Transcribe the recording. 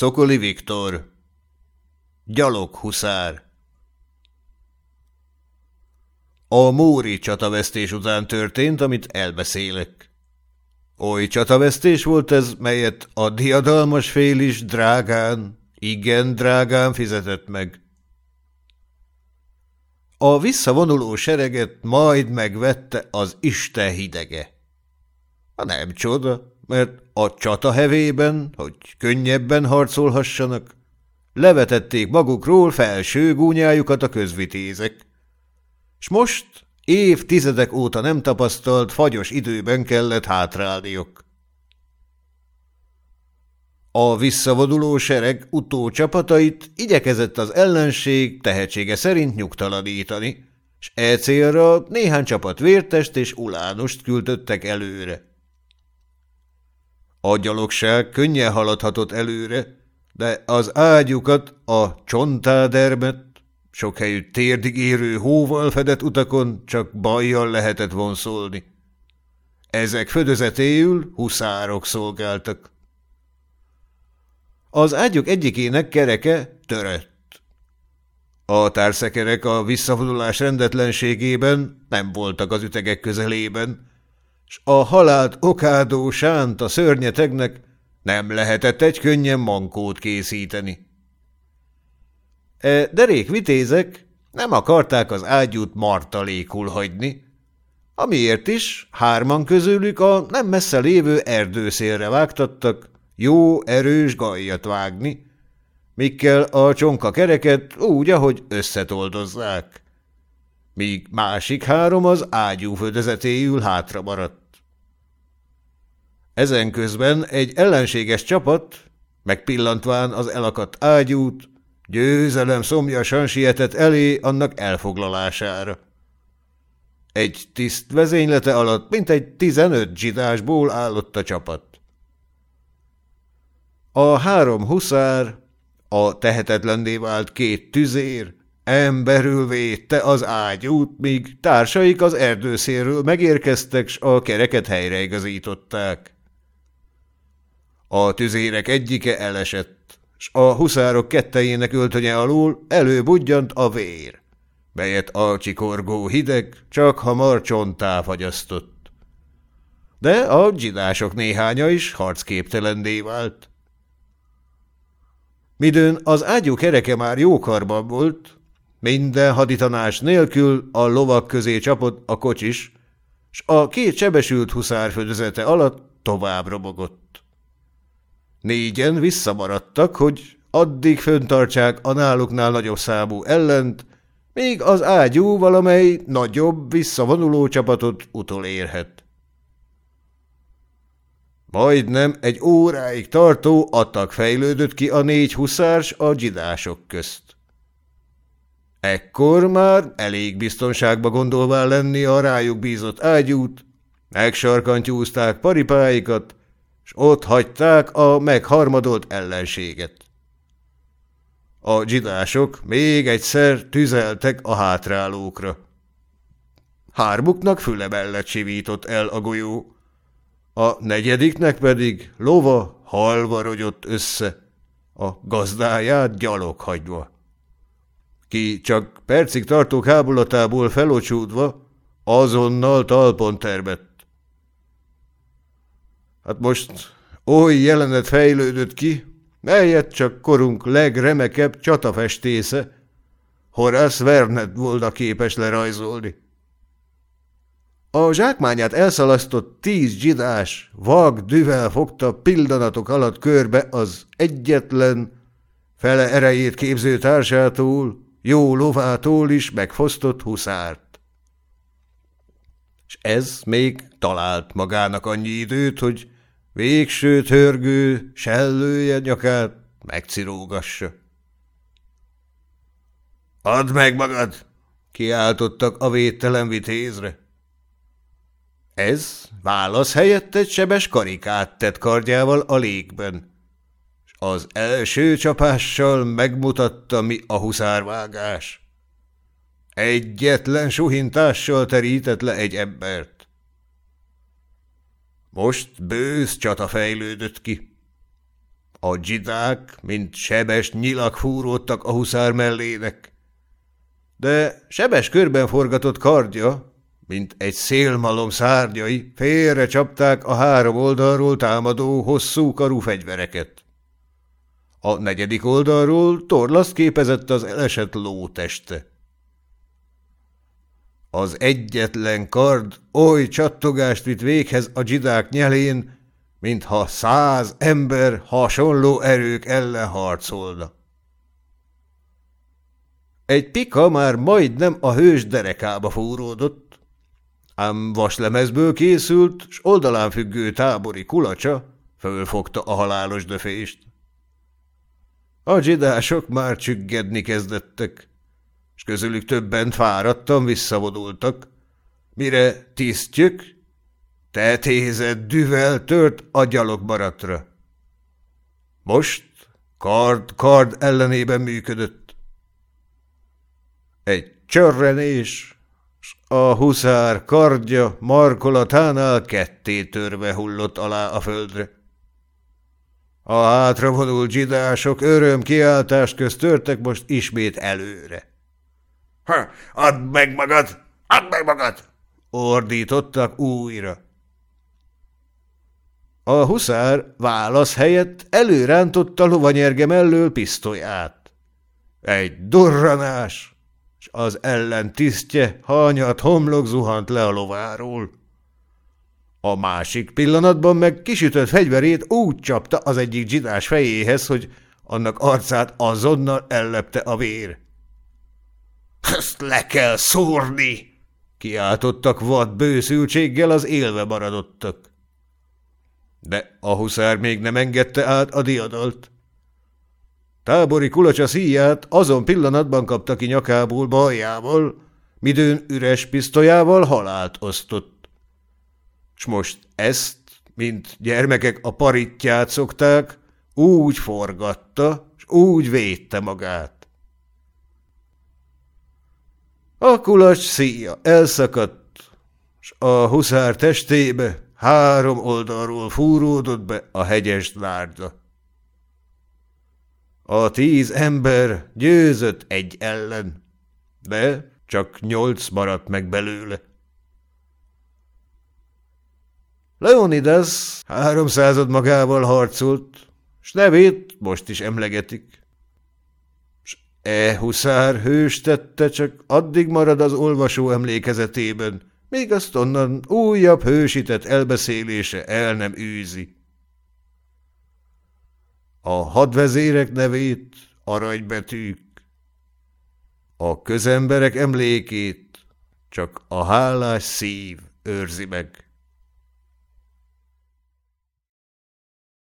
Szokoli Viktor Gyaloghuszár A Móri csatavesztés után történt, amit elbeszélek. Oly csatavesztés volt ez, melyet a diadalmas fél is drágán, igen drágán fizetett meg. A visszavonuló sereget majd megvette az Isten hidege. A nem csoda, mert a csata hevében, hogy könnyebben harcolhassanak, levetették magukról felső gúnyájukat a közvitézek. S most évtizedek óta nem tapasztalt fagyos időben kellett hátrálniuk. A visszavonuló sereg utócsapatait igyekezett az ellenség tehetsége szerint nyugtalanítani, s e célra néhány csapat vértest és ulánost küldöttek előre. A gyalogság könnyen haladhatott előre, de az ágyukat, a csontádermet, sok helyütt térdig érő hóval fedett utakon csak bajjal lehetett vonszolni. Ezek födözetéül huszárok szolgáltak. Az ágyuk egyikének kereke törött. A társzekerek a visszavonulás rendetlenségében nem voltak az ütegek közelében, s a halált okádó sánt a szörnyetegnek nem lehetett egy könnyen mankót készíteni. E derék vitézek nem akarták az ágyút martalékul hagyni, amiért is? Hárman közülük a nem messze lévő erdőszélre vágtattak jó erős gajjat vágni, mikkel a csonka kereket úgy, ahogy összetoldozzák, míg másik három az ágyú födezetéül hátra maradt. Ezen közben egy ellenséges csapat, megpillantván az elakadt ágyút, győzelem szomjasan sietett elé annak elfoglalására. Egy tiszt vezénylete alatt mintegy tizenöt zsidásból állott a csapat. A három huszár, a tehetetlenné vált két tüzér, emberül védte az ágyút, míg társaik az erdőszérről megérkeztek, s a kereket helyreigazították. A tüzérek egyike elesett, s a huszárok kettejének öltönye alul előbudjant a vér, melyet a csikorgó hideg csak hamar csontá fagyasztott. De a dzsidások néhánya is harcképtelenné vált. Midőn az ágyú kereke már jókarban volt, minden haditanás nélkül a lovak közé csapott a kocsis, s a két sebesült huszár alatt tovább robogott. Négyen visszamaradtak, hogy addig föntartsák a náluknál nagyobb számú ellent, még az ágyú valamely nagyobb, visszavonuló csapatot utolérhet. Majdnem egy óráig tartó attak fejlődött ki a négy huszárs a dzsidások közt. Ekkor már elég biztonságba gondolvá lenni a rájuk bízott ágyút, megsarkantyúzták paripáikat, s ott hagyták a megharmadolt ellenséget. A dzsidások még egyszer tüzeltek a hátrálókra. Hármuknak füle mellett sivított el a golyó, a negyediknek pedig lova halva rogyott össze, a gazdáját gyalog hagyva. Ki csak percig tartó kábulatából felocsúdva, azonnal talpon termett. Hát most oly jelenet fejlődött ki, melyet csak korunk legremekebb csatafestésze, Horace Vernet volna képes lerajzolni. A zsákmányát elszalasztott tíz dzsidás vag düvel fogta pillanatok alatt körbe az egyetlen, fele erejét képző társától, jó lovától is megfosztott huszárt. És ez még talált magának annyi időt, hogy végső törgő, sellője nyakát megcirógassa. – Add meg magad! – kiáltottak a védtelen vitézre. Ez válasz helyett egy sebes karikát tett kardjával a légben, és az első csapással megmutatta, mi a huszárvágás. Egyetlen suhintással terített le egy embert. Most bősz csata fejlődött ki. A dzsidák, mint sebes nyilak fúródtak a huszár mellének. De sebes körben forgatott kardja, mint egy szélmalom szárnyai, félre csapták a három oldalról támadó hosszú karú fegyvereket. A negyedik oldalról torlaszt képezett az elesett ló teste. Az egyetlen kard oly csattogást vitt véghez a dzsidák nyelén, mintha száz ember hasonló erők ellen harcolna. Egy pika már majdnem a hős derekába fúródott, ám vaslemezből készült, s oldalán függő tábori kulacsa fölfogta a halálos döfést. A dzsidások már csüggedni kezdettek, és közülük többen fáradtan visszavodultak, mire tisztjük, tetézett düvel tört a gyalogbaratra. Most kard-kard ellenében működött. Egy csörrenés, s a huszár kardja markolatánál ketté törve hullott alá a földre. A hátravonult zsidások örömkiáltás közt törtek most ismét előre. Ha, – Add meg magad! Add meg magad! – ordítottak újra. A huszár válasz helyett előrántotta lovanyerge mellől pisztolyát. Egy durranás, és az ellen tisztje hanyat homlok zuhant le a lováról. A másik pillanatban meg kisütött fegyverét úgy csapta az egyik dzsidás fejéhez, hogy annak arcát azonnal ellepte a vér. – Ezt le kell szúrni! – kiáltottak vad bőszültséggel az élve maradottak. De a huszár még nem engedte át a diadalt. Tábori kulacsa szíját azon pillanatban kapta ki nyakából baljával, midőn üres pisztolyával halált osztott. S most ezt, mint gyermekek a paritját szokták, úgy forgatta, s úgy védte magát. A kulacs szíja elszakadt, s a huszár testébe Három oldalról fúródott be a hegyes lárda. A tíz ember győzött egy ellen, de csak nyolc maradt meg belőle. Leonidas háromszázad magával harcolt, s nevét most is emlegetik. E huszár hős tette csak addig marad az olvasó emlékezetében, még azt onnan újabb hősített elbeszélése el nem űzi. A hadvezérek nevét aranybetűk, a közemberek emlékét csak a hálás szív őrzi meg.